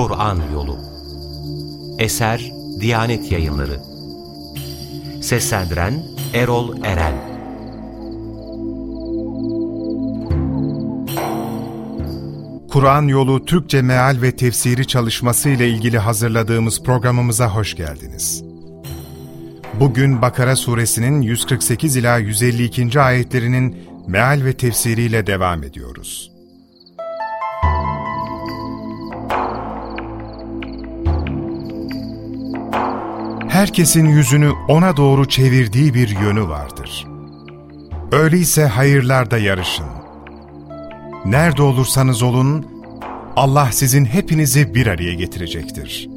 Kur'an Yolu Eser Diyanet Yayınları Seslendiren Erol Eren Kur'an Yolu Türkçe Meal ve Tefsiri çalışması ile ilgili hazırladığımız programımıza hoş geldiniz. Bugün Bakara suresinin 148 ila 152. ayetlerinin meal ve tefsiriyle devam ediyoruz. Herkesin yüzünü ona doğru çevirdiği bir yönü vardır. Öyleyse hayırlarda yarışın. Nerede olursanız olun, Allah sizin hepinizi bir araya getirecektir.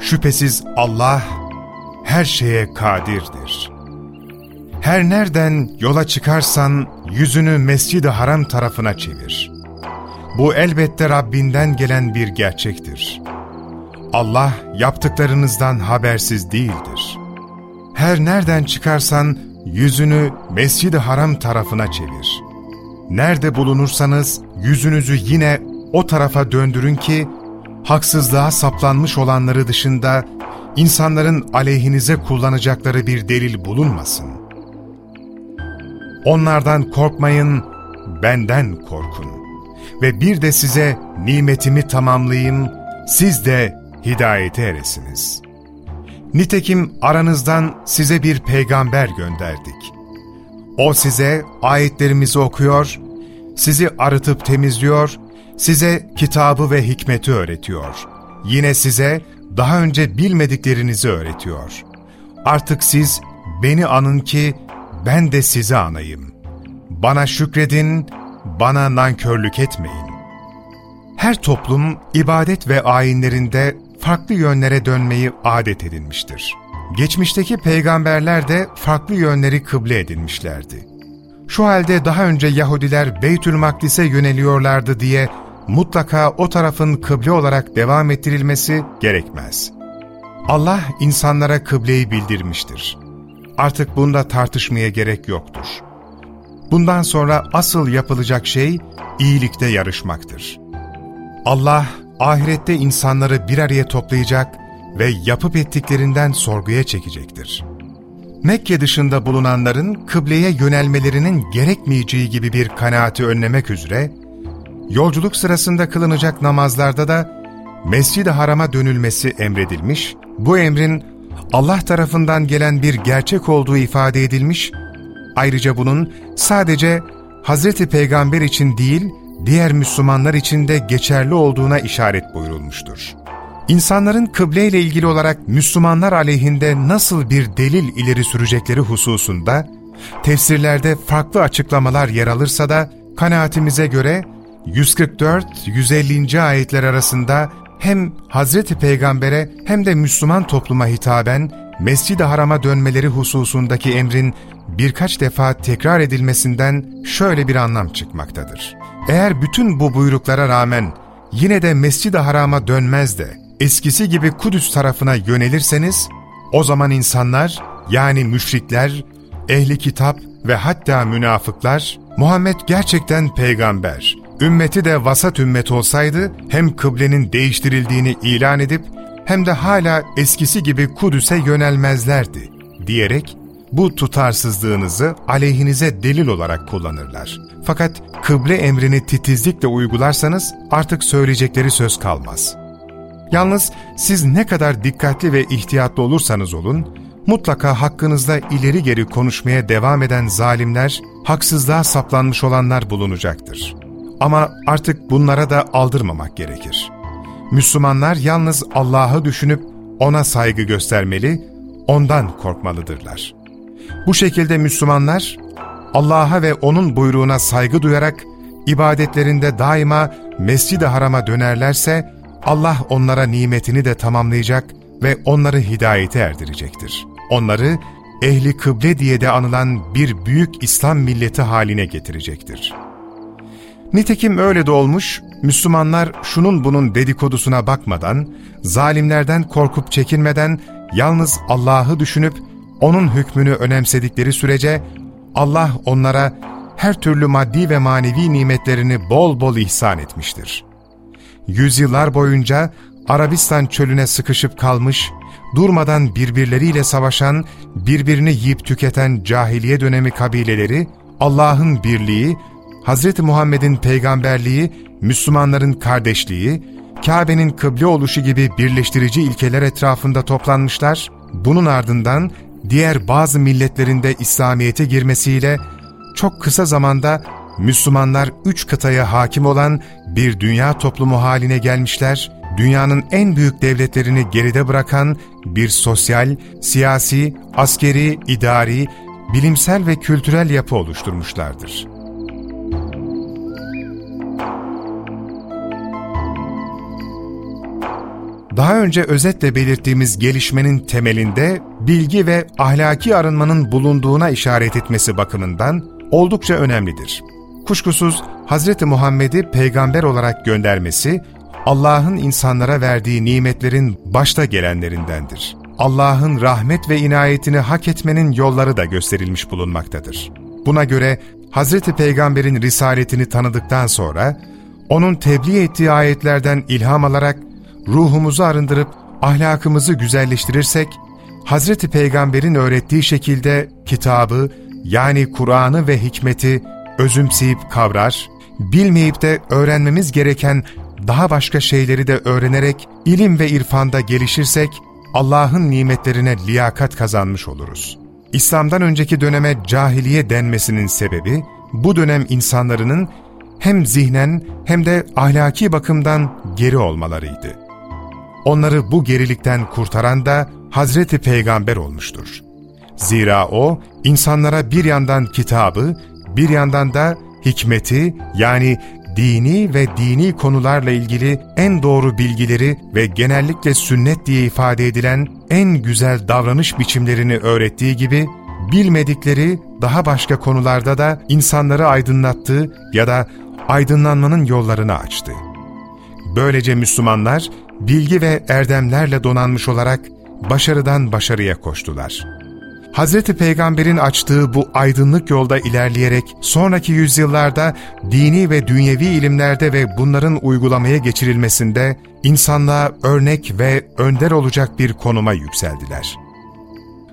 Şüphesiz Allah her şeye kadirdir. Her nereden yola çıkarsan yüzünü Mescid-i Haram tarafına çevir. Bu elbette Rabbinden gelen bir gerçektir. Allah yaptıklarınızdan habersiz değildir. Her nereden çıkarsan yüzünü Mescid-i Haram tarafına çevir. Nerede bulunursanız yüzünüzü yine o tarafa döndürün ki, haksızlığa saplanmış olanları dışında insanların aleyhinize kullanacakları bir delil bulunmasın. Onlardan korkmayın, benden korkun. Ve bir de size nimetimi tamamlayayım, siz de hidayete eresiniz. Nitekim aranızdan size bir peygamber gönderdik. O size ayetlerimizi okuyor, sizi arıtıp temizliyor, size kitabı ve hikmeti öğretiyor. Yine size daha önce bilmediklerinizi öğretiyor. Artık siz beni anın ki ben de sizi anayım. Bana şükredin, bana nankörlük etmeyin. Her toplum ibadet ve ayinlerinde farklı yönlere dönmeyi adet edinmiştir. Geçmişteki peygamberler de farklı yönleri kıble edinmişlerdi. Şu halde daha önce Yahudiler Beytül Makdis'e yöneliyorlardı diye mutlaka o tarafın kıble olarak devam ettirilmesi gerekmez. Allah insanlara kıbleyi bildirmiştir. Artık bunda tartışmaya gerek yoktur. Bundan sonra asıl yapılacak şey iyilikte yarışmaktır. Allah ahirette insanları bir araya toplayacak ve yapıp ettiklerinden sorguya çekecektir. Mekke dışında bulunanların kıbleye yönelmelerinin gerekmeyeceği gibi bir kanaati önlemek üzere, yolculuk sırasında kılınacak namazlarda da Mescid-i Haram'a dönülmesi emredilmiş, bu emrin Allah tarafından gelen bir gerçek olduğu ifade edilmiş, ayrıca bunun sadece Hz. Peygamber için değil, diğer Müslümanlar için de geçerli olduğuna işaret buyurulmuştur. İnsanların kıble ile ilgili olarak Müslümanlar aleyhinde nasıl bir delil ileri sürecekleri hususunda, tefsirlerde farklı açıklamalar yer alırsa da, kanaatimize göre 144-150. ayetler arasında hem Hazreti Peygamber'e hem de Müslüman topluma hitaben Mescid-i Haram'a dönmeleri hususundaki emrin birkaç defa tekrar edilmesinden şöyle bir anlam çıkmaktadır. Eğer bütün bu buyruklara rağmen yine de Mescid-i Haram'a dönmez de eskisi gibi Kudüs tarafına yönelirseniz, o zaman insanlar yani müşrikler, ehli kitap ve hatta münafıklar, Muhammed gerçekten peygamber, ümmeti de vasat ümmet olsaydı hem kıblenin değiştirildiğini ilan edip hem de hala eskisi gibi Kudüs'e yönelmezlerdi diyerek bu tutarsızlığınızı aleyhinize delil olarak kullanırlar. Fakat kıble emrini titizlikle uygularsanız artık söyleyecekleri söz kalmaz. Yalnız siz ne kadar dikkatli ve ihtiyatlı olursanız olun, mutlaka hakkınızda ileri geri konuşmaya devam eden zalimler, haksızlığa saplanmış olanlar bulunacaktır. Ama artık bunlara da aldırmamak gerekir. Müslümanlar yalnız Allah'ı düşünüp O'na saygı göstermeli, O'ndan korkmalıdırlar. Bu şekilde Müslümanlar, Allah'a ve O'nun buyruğuna saygı duyarak, ibadetlerinde daima Mescid-i Haram'a dönerlerse, Allah onlara nimetini de tamamlayacak ve onları hidayete erdirecektir. Onları ehli kıble diye de anılan bir büyük İslam milleti haline getirecektir. Nitekim öyle de olmuş, Müslümanlar şunun bunun dedikodusuna bakmadan, zalimlerden korkup çekinmeden, yalnız Allah'ı düşünüp, O'nun hükmünü önemsedikleri sürece, Allah onlara her türlü maddi ve manevi nimetlerini bol bol ihsan etmiştir. Yüzyıllar boyunca Arabistan çölüne sıkışıp kalmış, durmadan birbirleriyle savaşan, birbirini yiyip tüketen cahiliye dönemi kabileleri, Allah'ın birliği, Hz. Muhammed'in peygamberliği, Müslümanların kardeşliği, Kabe'nin kıble oluşu gibi birleştirici ilkeler etrafında toplanmışlar, bunun ardından diğer bazı milletlerinde İslamiyet'e girmesiyle çok kısa zamanda Müslümanlar üç kıtaya hakim olan bir dünya toplumu haline gelmişler, dünyanın en büyük devletlerini geride bırakan bir sosyal, siyasi, askeri, idari, bilimsel ve kültürel yapı oluşturmuşlardır. Daha önce özetle belirttiğimiz gelişmenin temelinde bilgi ve ahlaki arınmanın bulunduğuna işaret etmesi bakımından oldukça önemlidir. Kuşkusuz Hz. Muhammed'i peygamber olarak göndermesi, Allah'ın insanlara verdiği nimetlerin başta gelenlerindendir. Allah'ın rahmet ve inayetini hak etmenin yolları da gösterilmiş bulunmaktadır. Buna göre Hz. Peygamber'in risaletini tanıdıktan sonra, onun tebliğ ettiği ayetlerden ilham alarak, ruhumuzu arındırıp ahlakımızı güzelleştirirsek, Hz. Peygamber'in öğrettiği şekilde kitabı, yani Kur'an'ı ve hikmeti özümseyip kavrar, bilmeyip de öğrenmemiz gereken daha başka şeyleri de öğrenerek ilim ve irfanda gelişirsek, Allah'ın nimetlerine liyakat kazanmış oluruz. İslam'dan önceki döneme cahiliye denmesinin sebebi, bu dönem insanların hem zihnen hem de ahlaki bakımdan geri olmalarıydı. Onları bu gerilikten kurtaran da Hazreti Peygamber olmuştur. Zira o, insanlara bir yandan kitabı, bir yandan da hikmeti yani dini ve dini konularla ilgili en doğru bilgileri ve genellikle sünnet diye ifade edilen en güzel davranış biçimlerini öğrettiği gibi, bilmedikleri daha başka konularda da insanları aydınlattı ya da aydınlanmanın yollarını açtı. Böylece Müslümanlar bilgi ve erdemlerle donanmış olarak başarıdan başarıya koştular. Hz. Peygamber'in açtığı bu aydınlık yolda ilerleyerek sonraki yüzyıllarda dini ve dünyevi ilimlerde ve bunların uygulamaya geçirilmesinde insanlığa örnek ve önder olacak bir konuma yükseldiler.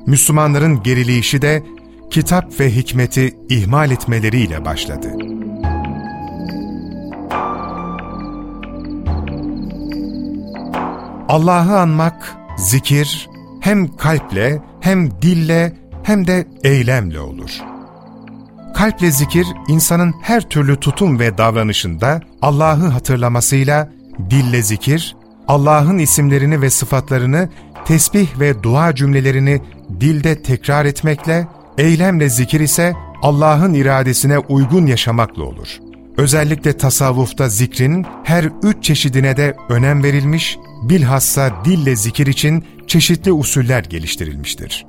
Müslümanların gerileyişi de kitap ve hikmeti ihmal etmeleriyle başladı. Allah'ı anmak, zikir, hem kalple, hem dille, hem de eylemle olur. Kalple zikir, insanın her türlü tutum ve davranışında Allah'ı hatırlamasıyla, dille zikir, Allah'ın isimlerini ve sıfatlarını, tesbih ve dua cümlelerini dilde tekrar etmekle, eylemle zikir ise Allah'ın iradesine uygun yaşamakla olur. Özellikle tasavvufta zikrin her üç çeşidine de önem verilmiş, bilhassa dille zikir için çeşitli usuller geliştirilmiştir.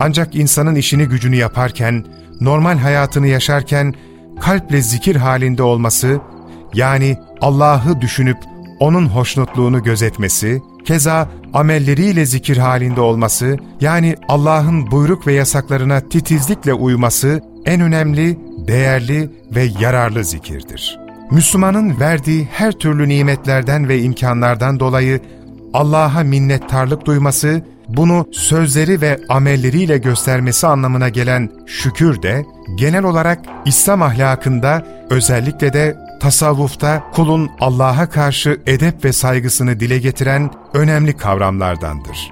Ancak insanın işini gücünü yaparken, normal hayatını yaşarken kalple zikir halinde olması, yani Allah'ı düşünüp O'nun hoşnutluğunu gözetmesi, keza amelleriyle zikir halinde olması, yani Allah'ın buyruk ve yasaklarına titizlikle uyması en önemli, değerli ve yararlı zikirdir. Müslümanın verdiği her türlü nimetlerden ve imkanlardan dolayı Allah'a minnettarlık duyması, bunu sözleri ve amelleriyle göstermesi anlamına gelen şükür de, genel olarak İslam ahlakında, özellikle de tasavvufta kulun Allah'a karşı edep ve saygısını dile getiren önemli kavramlardandır.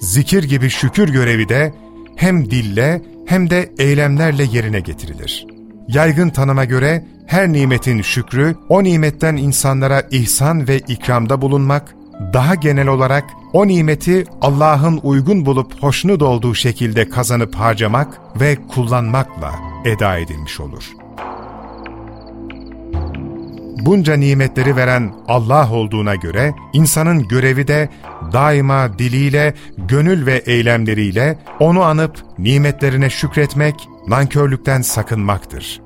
Zikir gibi şükür görevi de hem dille hem de eylemlerle yerine getirilir. Yaygın tanıma göre her nimetin şükrü, o nimetten insanlara ihsan ve ikramda bulunmak, daha genel olarak o nimeti Allah'ın uygun bulup hoşnut olduğu şekilde kazanıp harcamak ve kullanmakla eda edilmiş olur. Bunca nimetleri veren Allah olduğuna göre insanın görevi de daima diliyle, gönül ve eylemleriyle onu anıp nimetlerine şükretmek, nankörlükten sakınmaktır.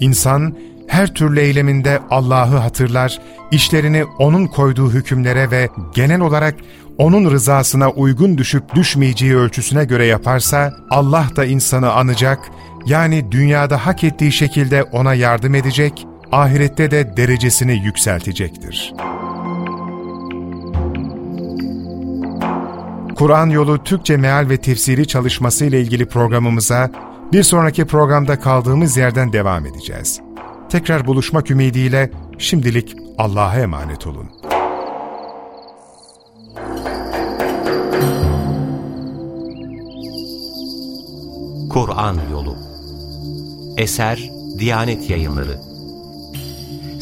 İnsan her türlü eyleminde Allah'ı hatırlar, işlerini O'nun koyduğu hükümlere ve genel olarak O'nun rızasına uygun düşüp düşmeyeceği ölçüsüne göre yaparsa, Allah da insanı anacak, yani dünyada hak ettiği şekilde O'na yardım edecek, ahirette de derecesini yükseltecektir. Kur'an Yolu Türkçe Meal ve Tefsiri çalışması ile ilgili programımıza bir sonraki programda kaldığımız yerden devam edeceğiz. Tekrar buluşmak ümidiyle şimdilik Allah'a emanet olun. Kur'an Yolu Eser Diyanet Yayınları